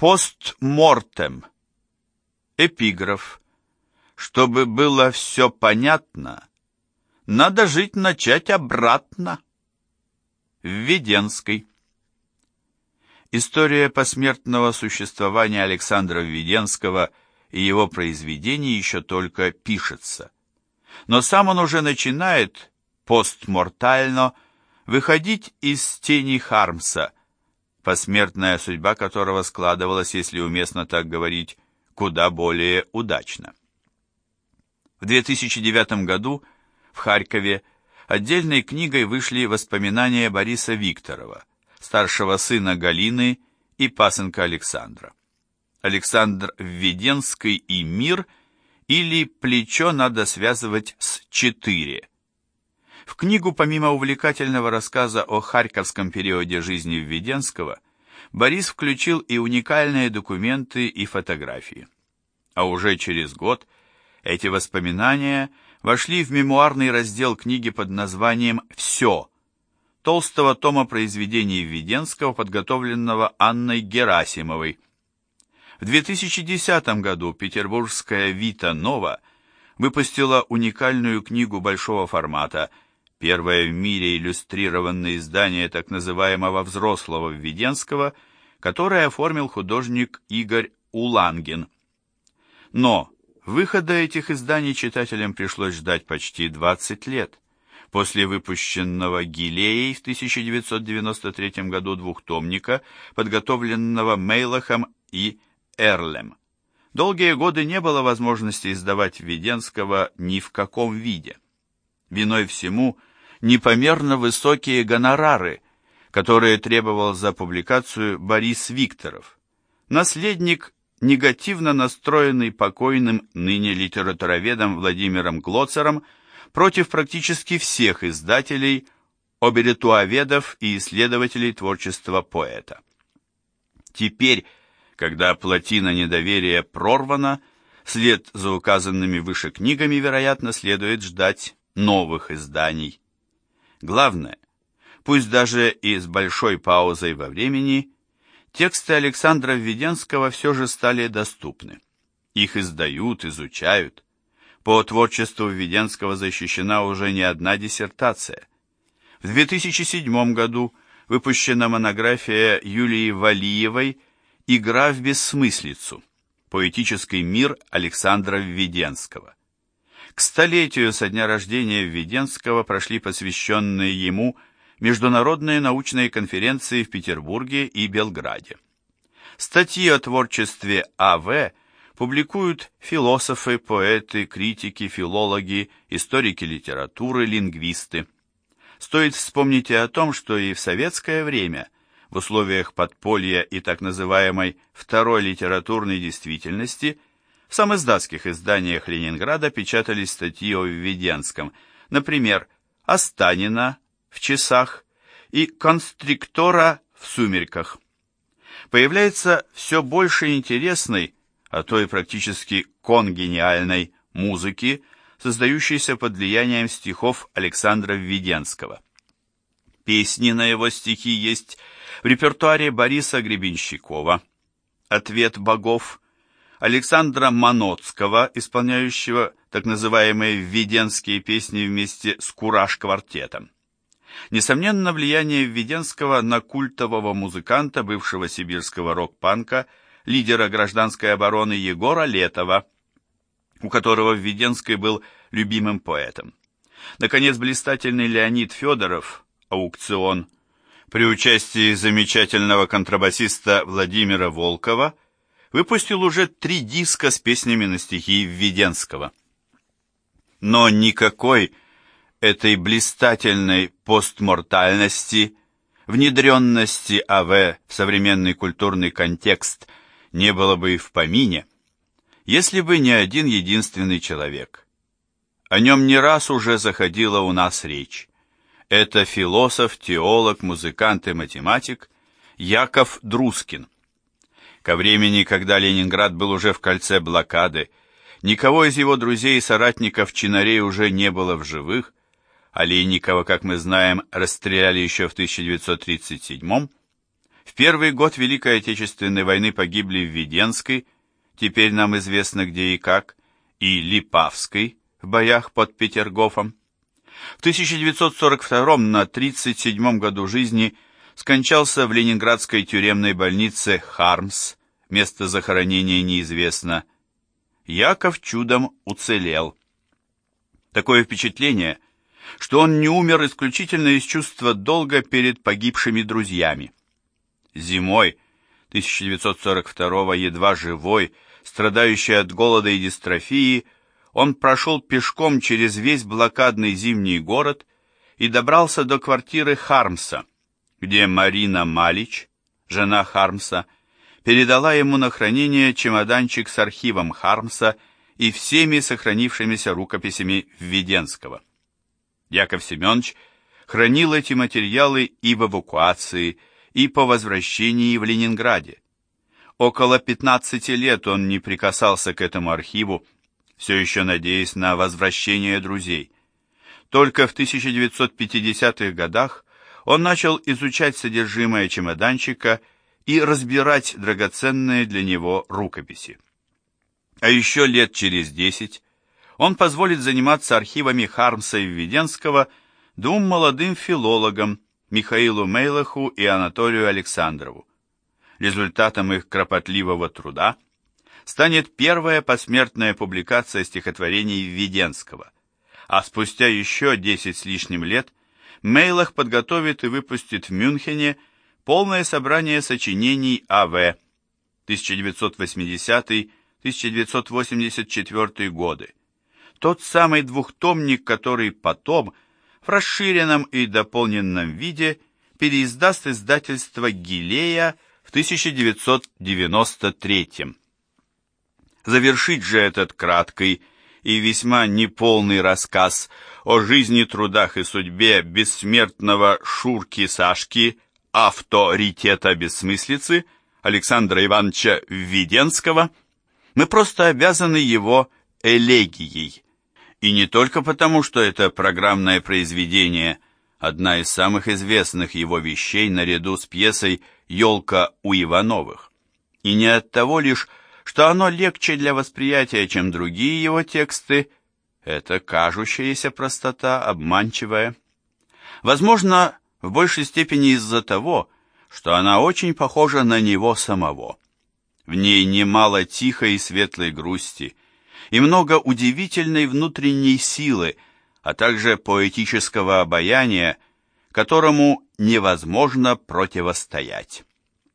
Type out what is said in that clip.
Постмортем. Эпиграф. Чтобы было все понятно, надо жить начать обратно. Введенской. История посмертного существования Александра Введенского и его произведений еще только пишется. Но сам он уже начинает постмортально выходить из тени Хармса, посмертная судьба которого складывалась, если уместно так говорить, куда более удачно. В 2009 году в Харькове отдельной книгой вышли воспоминания Бориса Викторова, старшего сына Галины и пасынка Александра. Александр Введенский и мир или плечо надо связывать с четыре. В книгу, помимо увлекательного рассказа о харьковском периоде жизни Введенского, Борис включил и уникальные документы и фотографии. А уже через год эти воспоминания вошли в мемуарный раздел книги под названием «Все», толстого тома произведений Введенского, подготовленного Анной Герасимовой. В 2010 году петербургская «Вита Нова» выпустила уникальную книгу большого формата – первое в мире иллюстрированное издание так называемого взрослого Введенского, которое оформил художник Игорь Улангин. Но выхода этих изданий читателям пришлось ждать почти 20 лет. После выпущенного Гилеей в 1993 году двухтомника, подготовленного Мейлахом и Эрлем. Долгие годы не было возможности издавать Введенского ни в каком виде. Виной всему – непомерно высокие гонорары, которые требовал за публикацию Борис Викторов, наследник, негативно настроенный покойным ныне литературоведом Владимиром Глоцером против практически всех издателей, оберитуоведов и исследователей творчества поэта. Теперь, когда плотина недоверия прорвана, вслед за указанными выше книгами, вероятно, следует ждать новых изданий. Главное, пусть даже и с большой паузой во времени, тексты Александра Введенского все же стали доступны. Их издают, изучают. По творчеству Введенского защищена уже не одна диссертация. В 2007 году выпущена монография Юлии Валиевой «Игра в бессмыслицу. Поэтический мир Александра Введенского». К столетию со дня рождения Введенского прошли посвященные ему международные научные конференции в Петербурге и Белграде. Статьи о творчестве А.В. публикуют философы, поэты, критики, филологи, историки литературы, лингвисты. Стоит вспомнить и о том, что и в советское время в условиях подполья и так называемой «второй литературной действительности» В самоиздатских изданиях Ленинграда печатались статьи о Введенском, например, «Останина» в «Часах» и «Констриктора» в «Сумерках». Появляется все больше интересной, а то и практически конгениальной музыки, создающейся под влиянием стихов Александра Введенского. Песни на его стихи есть в репертуаре Бориса Гребенщикова, «Ответ богов», Александра Маноцкого, исполняющего так называемые введенские песни вместе с Кураж-квартетом. Несомненно, влияние Введенского на культового музыканта, бывшего сибирского рок-панка, лидера гражданской обороны Егора Летова, у которого Введенский был любимым поэтом. Наконец, блистательный Леонид Федоров, аукцион, при участии замечательного контрабасиста Владимира Волкова – выпустил уже три диска с песнями на стихи Введенского. Но никакой этой блистательной постмортальности, внедренности АВ в современный культурный контекст не было бы и в помине, если бы не один единственный человек. О нем не раз уже заходила у нас речь. Это философ, теолог, музыкант и математик Яков Друскин. Ко времени, когда Ленинград был уже в кольце блокады, никого из его друзей и соратников чинарей уже не было в живых, Олейникова, как мы знаем, расстреляли еще в 1937 -м. В первый год Великой Отечественной войны погибли в Веденской, теперь нам известно где и как, и Липавской в боях под Петергофом. В 1942 на 37 году жизни скончался в ленинградской тюремной больнице Хармс, место захоронения неизвестно. Яков чудом уцелел. Такое впечатление, что он не умер исключительно из чувства долга перед погибшими друзьями. Зимой 1942 едва живой, страдающий от голода и дистрофии, он прошел пешком через весь блокадный зимний город и добрался до квартиры Хармса, где Марина Малич, жена Хармса, передала ему на хранение чемоданчик с архивом Хармса и всеми сохранившимися рукописями Введенского. Яков Семенович хранил эти материалы и в эвакуации, и по возвращении в Ленинграде. Около 15 лет он не прикасался к этому архиву, все еще надеясь на возвращение друзей. Только в 1950-х годах он начал изучать содержимое чемоданчика и разбирать драгоценные для него рукописи. А еще лет через десять он позволит заниматься архивами Хармса и Введенского двум молодым филологам, Михаилу Мейлаху и Анатолию Александрову. Результатом их кропотливого труда – станет первая посмертная публикация стихотворений Введенского, а спустя еще 10 с лишним лет Мейлах подготовит и выпустит в Мюнхене полное собрание сочинений А.В. 1980-1984 годы. Тот самый двухтомник, который потом в расширенном и дополненном виде переиздаст издательство Гилея в 1993 году. Завершить же этот краткий и весьма неполный рассказ о жизни, трудах и судьбе бессмертного Шурки Сашки, авторитета бессмыслицы, Александра Ивановича Введенского, мы просто обязаны его элегией. И не только потому, что это программное произведение, одна из самых известных его вещей наряду с пьесой «Елка у Ивановых». И не от того лишь, что оно легче для восприятия, чем другие его тексты, это кажущаяся простота, обманчивая. Возможно, в большей степени из-за того, что она очень похожа на него самого. В ней немало тихой и светлой грусти, и много удивительной внутренней силы, а также поэтического обаяния, которому невозможно противостоять.